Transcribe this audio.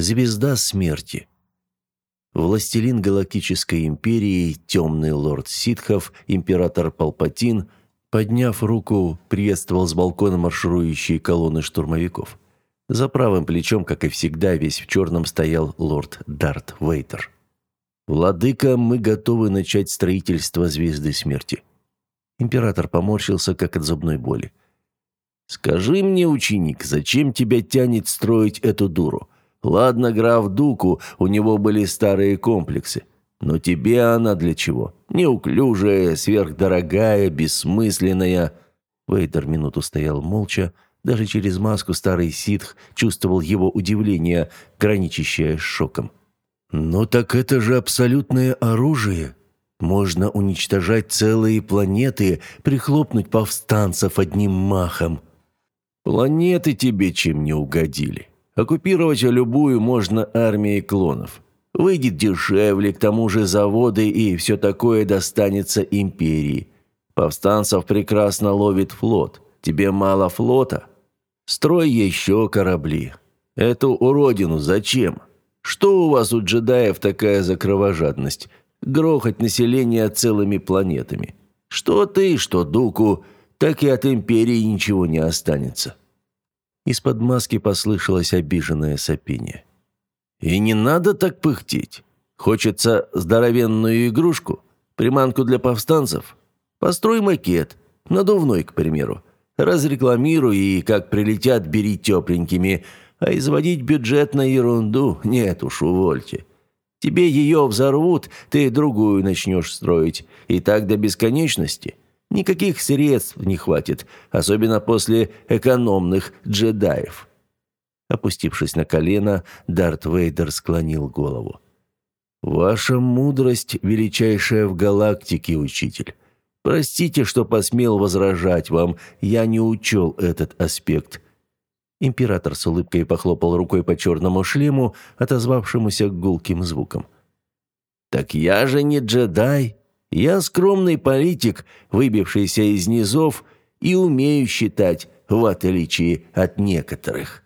Звезда смерти. Властелин Галактической Империи, темный лорд ситхов, император Палпатин, подняв руку, приветствовал с балкона марширующие колонны штурмовиков. За правым плечом, как и всегда, весь в черном стоял лорд Дарт Вейтер. «Владыка, мы готовы начать строительство Звезды Смерти». Император поморщился, как от зубной боли. «Скажи мне, ученик, зачем тебя тянет строить эту дуру? Ладно, граф Дуку, у него были старые комплексы. Но тебе она для чего? Неуклюжая, сверхдорогая, бессмысленная». Вейдер минуту стоял молча. Даже через маску старый ситх чувствовал его удивление, граничащее с шоком. «Ну так это же абсолютное оружие. Можно уничтожать целые планеты, прихлопнуть повстанцев одним махом». «Планеты тебе чем не угодили?» Оккупировать любую можно армией клонов. Выйдет дешевле, к тому же заводы и все такое достанется империи. Повстанцев прекрасно ловит флот. Тебе мало флота? Строй еще корабли. Эту уродину зачем? Что у вас у джедаев такая за кровожадность? Грохать население целыми планетами. Что ты, что Дуку, так и от империи ничего не останется. Из-под маски послышалось обиженное сопение. «И не надо так пыхтеть. Хочется здоровенную игрушку, приманку для повстанцев. Построй макет, надувной, к примеру. Разрекламируй и, как прилетят, бери тепленькими. А изводить бюджет на ерунду нет уж, увольте. Тебе ее взорвут, ты другую начнешь строить. И так до бесконечности». Никаких средств не хватит, особенно после экономных джедаев. Опустившись на колено, Дарт Вейдер склонил голову. «Ваша мудрость величайшая в галактике, учитель. Простите, что посмел возражать вам, я не учел этот аспект». Император с улыбкой похлопал рукой по черному шлему, отозвавшемуся гулким звуком. «Так я же не джедай!» Я скромный политик, выбившийся из низов и умею считать, в отличие от некоторых.